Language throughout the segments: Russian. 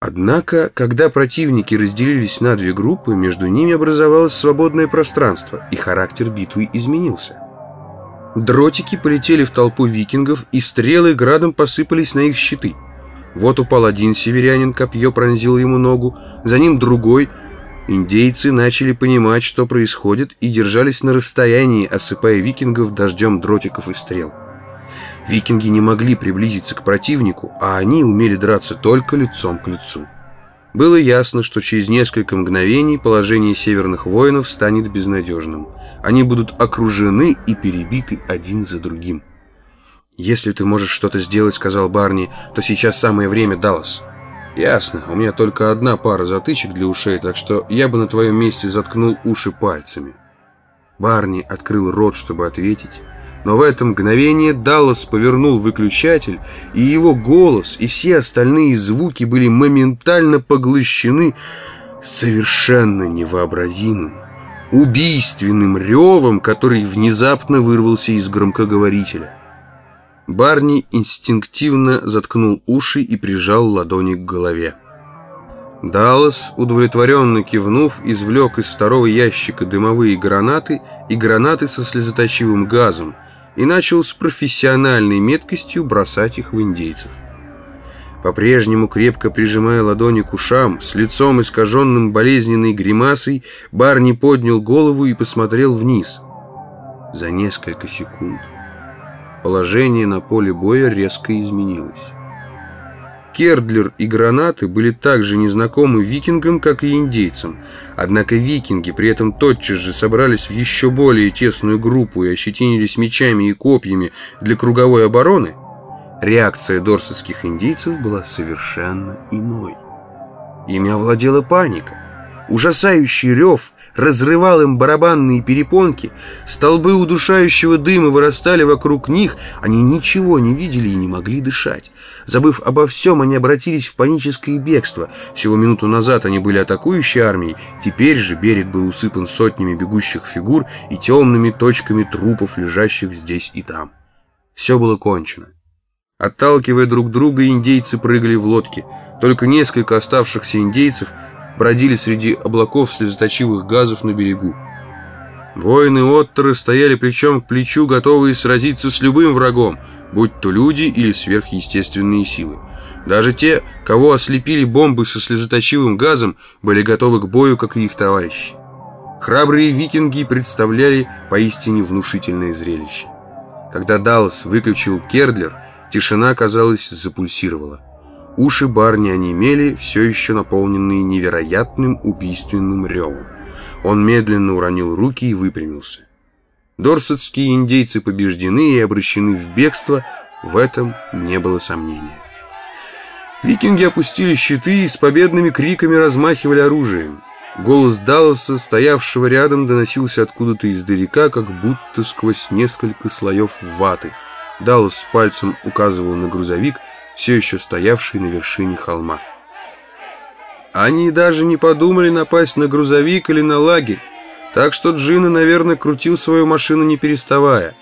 Однако, когда противники разделились на две группы, между ними образовалось свободное пространство, и характер битвы изменился. Дротики полетели в толпу викингов, и стрелы градом посыпались на их щиты. Вот упал один северянин, копье пронзило ему ногу, за ним другой. Индейцы начали понимать, что происходит, и держались на расстоянии, осыпая викингов дождем дротиков и стрел. Викинги не могли приблизиться к противнику, а они умели драться только лицом к лицу. Было ясно, что через несколько мгновений положение северных воинов станет безнадежным. Они будут окружены и перебиты один за другим. «Если ты можешь что-то сделать, — сказал Барни, — то сейчас самое время, Даллас». «Ясно. У меня только одна пара затычек для ушей, так что я бы на твоем месте заткнул уши пальцами». Барни открыл рот, чтобы ответить, но в это мгновение Даллас повернул выключатель, и его голос и все остальные звуки были моментально поглощены совершенно невообразимым, убийственным ревом, который внезапно вырвался из громкоговорителя. Барни инстинктивно заткнул уши и прижал ладони к голове. Даллас, удовлетворенно кивнув, извлек из второго ящика дымовые гранаты и гранаты со слезоточивым газом и начал с профессиональной меткостью бросать их в индейцев. По-прежнему крепко прижимая ладони к ушам, с лицом искаженным болезненной гримасой, Барни поднял голову и посмотрел вниз. За несколько секунд положение на поле боя резко изменилось. Кердлер и гранаты были так же незнакомы викингам, как и индейцам. Однако викинги при этом тотчас же собрались в еще более тесную группу и ощетинились мечами и копьями для круговой обороны. Реакция дорсетских индейцев была совершенно иной. Ими овладела паника. Ужасающий рев разрывал им барабанные перепонки, столбы удушающего дыма вырастали вокруг них, они ничего не видели и не могли дышать. Забыв обо всем, они обратились в паническое бегство. Всего минуту назад они были атакующей армией, теперь же берег был усыпан сотнями бегущих фигур и темными точками трупов, лежащих здесь и там. Все было кончено. Отталкивая друг друга, индейцы прыгали в лодки. Только несколько оставшихся индейцев бродили среди облаков слезоточивых газов на берегу. Воины Оттеры стояли плечом к плечу, готовые сразиться с любым врагом, будь то люди или сверхъестественные силы. Даже те, кого ослепили бомбы со слезоточивым газом, были готовы к бою, как и их товарищи. Храбрые викинги представляли поистине внушительное зрелище. Когда Даллас выключил Кердлер, тишина, казалось, запульсировала. Уши Барни онемели, все еще наполненные невероятным убийственным ревом. Он медленно уронил руки и выпрямился. Дорсетские индейцы побеждены и обращены в бегство, в этом не было сомнения. Викинги опустили щиты и с победными криками размахивали оружием. Голос Далласа, стоявшего рядом, доносился откуда-то издалека, как будто сквозь несколько слоев ваты. Даллас пальцем указывал на грузовик, все еще стоявший на вершине холма. Они даже не подумали напасть на грузовик или на лагерь, так что Джина, наверное, крутил свою машину не переставая.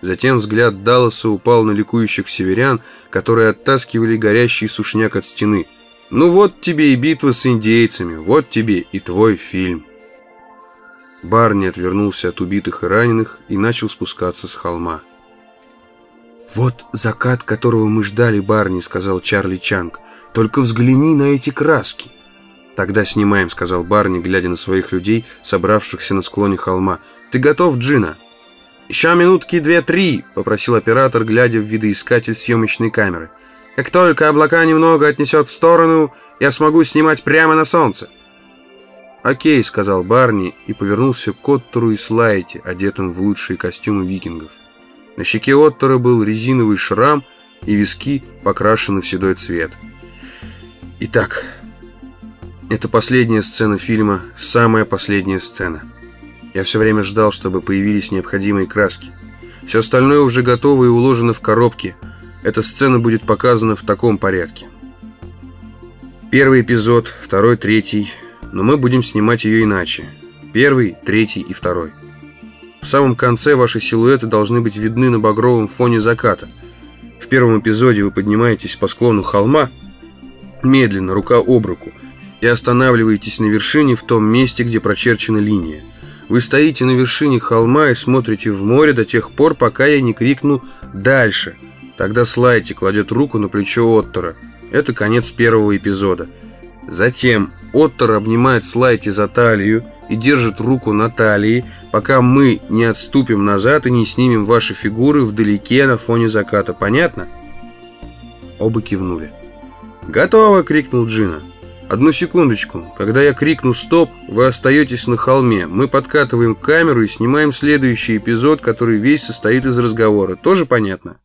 Затем взгляд Далласа упал на ликующих северян, которые оттаскивали горящий сушняк от стены. «Ну вот тебе и битва с индейцами, вот тебе и твой фильм». Барни отвернулся от убитых и раненых и начал спускаться с холма. «Вот закат, которого мы ждали, Барни», — сказал Чарли Чанг. «Только взгляни на эти краски». «Тогда снимаем», — сказал Барни, глядя на своих людей, собравшихся на склоне холма. «Ты готов, Джина?» «Еще минутки две-три», — попросил оператор, глядя в видоискатель съемочной камеры. «Как только облака немного отнесет в сторону, я смогу снимать прямо на солнце». «Окей», — сказал Барни и повернулся к Коттеру и Слайте, одетым в лучшие костюмы викингов. На щеке Оттера был резиновый шрам, и виски покрашены в седой цвет. Итак, это последняя сцена фильма, самая последняя сцена. Я все время ждал, чтобы появились необходимые краски. Все остальное уже готово и уложено в коробки. Эта сцена будет показана в таком порядке. Первый эпизод, второй, третий, но мы будем снимать ее иначе. Первый, третий и второй. В самом конце ваши силуэты должны быть видны на багровом фоне заката. В первом эпизоде вы поднимаетесь по склону холма, Медленно, рука об руку. И останавливаетесь на вершине в том месте, где прочерчена линия. Вы стоите на вершине холма и смотрите в море до тех пор, пока я не крикну «Дальше!». Тогда Слайти кладет руку на плечо Оттора. Это конец первого эпизода. Затем Оттор обнимает Слайти за талию и держит руку на талии, пока мы не отступим назад и не снимем ваши фигуры вдалеке на фоне заката. Понятно? Оба кивнули. «Готово!» — крикнул Джина. «Одну секундочку. Когда я крикну «стоп», вы остаетесь на холме. Мы подкатываем камеру и снимаем следующий эпизод, который весь состоит из разговора. Тоже понятно?»